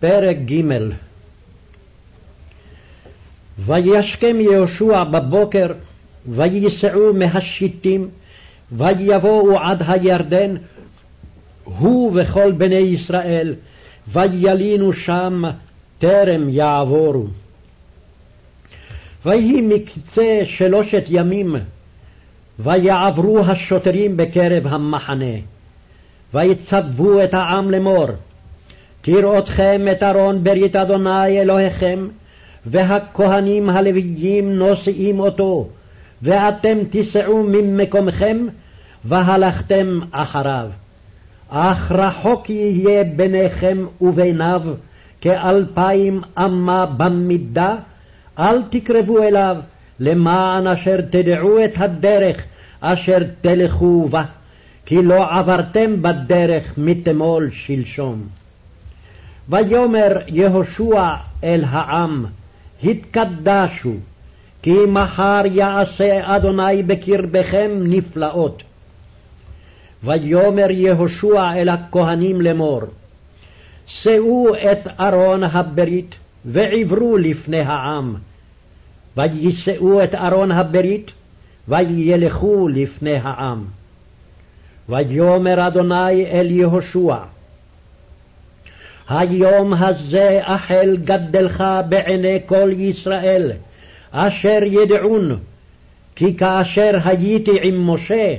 פרק ג' וישכם יהושע בבוקר, וייסעו מהשיטים, ויבואו עד הירדן, הוא וכל בני ישראל, וילינו שם טרם יעבורו. ויהי מקצה שלושת ימים, ויעברו השוטרים בקרב המחנה, ויצוו את העם לאמור, כראותכם את ארון ברית אדוני אלוהיכם, והכהנים הלוויים נושאים אותו, ואתם תיסעו ממקומכם, והלכתם אחריו. אך רחוק יהיה ביניכם וביניו כאלפיים אמה במידה, אל תקרבו אליו, למען אשר תדעו את הדרך אשר תלכו בה, כי לא עברתם בדרך מתמול שלשום. ויאמר יהושע אל העם, התקדשו, כי מחר יעשה אדוני בקרבכם נפלאות. ויאמר יהושע אל הכהנים לאמור, שאו את ארון הברית ועברו לפני העם. ויישאו את ארון הברית וילכו לפני העם. ויאמר אדוני אל יהושע, היום הזה החל גדלך בעיני כל ישראל, אשר ידעון, כי כאשר הייתי עם משה,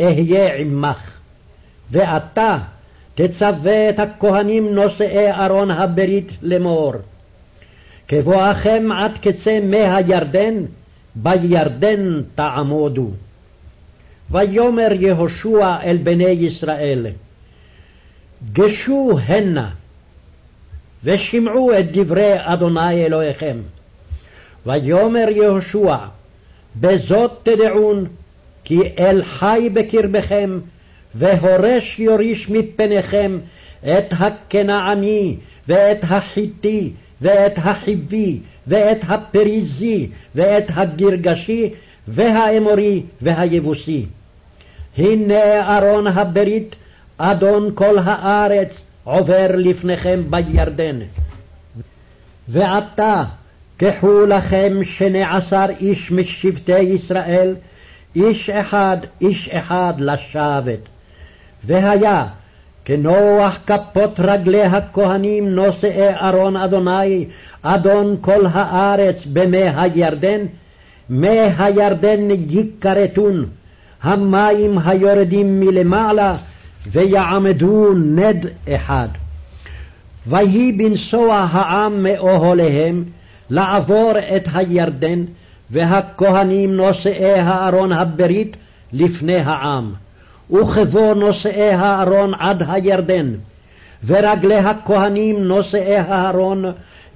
אהיה עמך. ואתה תצווה את הכהנים נושאי ארון הברית לאמור. כבואכם עד קצה מי הירדן, בירדן תעמודו. ויאמר יהושע אל בני ישראל, גשו הנה, ושמעו את דברי אדוני אלוהיכם. ויאמר יהושע, בזאת תדעון, כי אל חי בקרבכם, והורש יוריש מפניכם את הכנעני, ואת החיתי, ואת החיבי, ואת הפריזי, ואת הגרגשי, והאמורי, והיבוסי. הנה ארון הברית, אדון כל הארץ, עובר לפניכם בירדן. ועתה קחו לכם שני עשר איש משבטי ישראל, איש אחד, איש אחד לשבת. והיה כנוח כפות רגלי הכהנים נושאי ארון אדוני, אדון כל הארץ במי הירדן, מי הירדן יכרתון, המים היורדים מלמעלה, ויעמדו נד אחד. ויהי בנסוע העם מאוהליהם לעבור את הירדן, והכהנים נושאי הארון הברית לפני העם. וכבוא נושאי הארון עד הירדן, ורגלי הכהנים נושאי הארון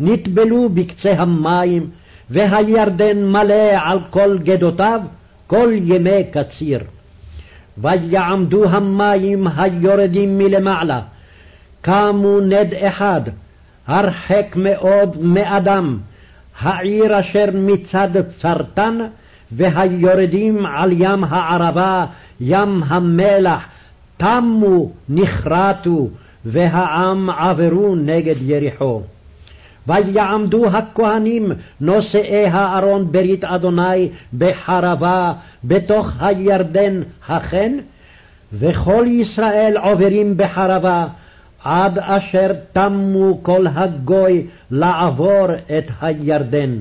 נטבלו בקצה המים, והירדן מלא על כל גדותיו כל ימי קציר. ויעמדו המים היורדים מלמעלה, קמו נד אחד, הרחק מאוד מאדם, העיר אשר מצד צרתן, והיורדים על ים הערבה, ים המלח, תמו נחרטו, והעם עברו נגד יריחו. ויעמדו הכהנים נושאי הארון ברית אדוני בחרבה בתוך הירדן החן, וכל ישראל עוברים בחרבה עד אשר תמו כל הגוי לעבור את הירדן.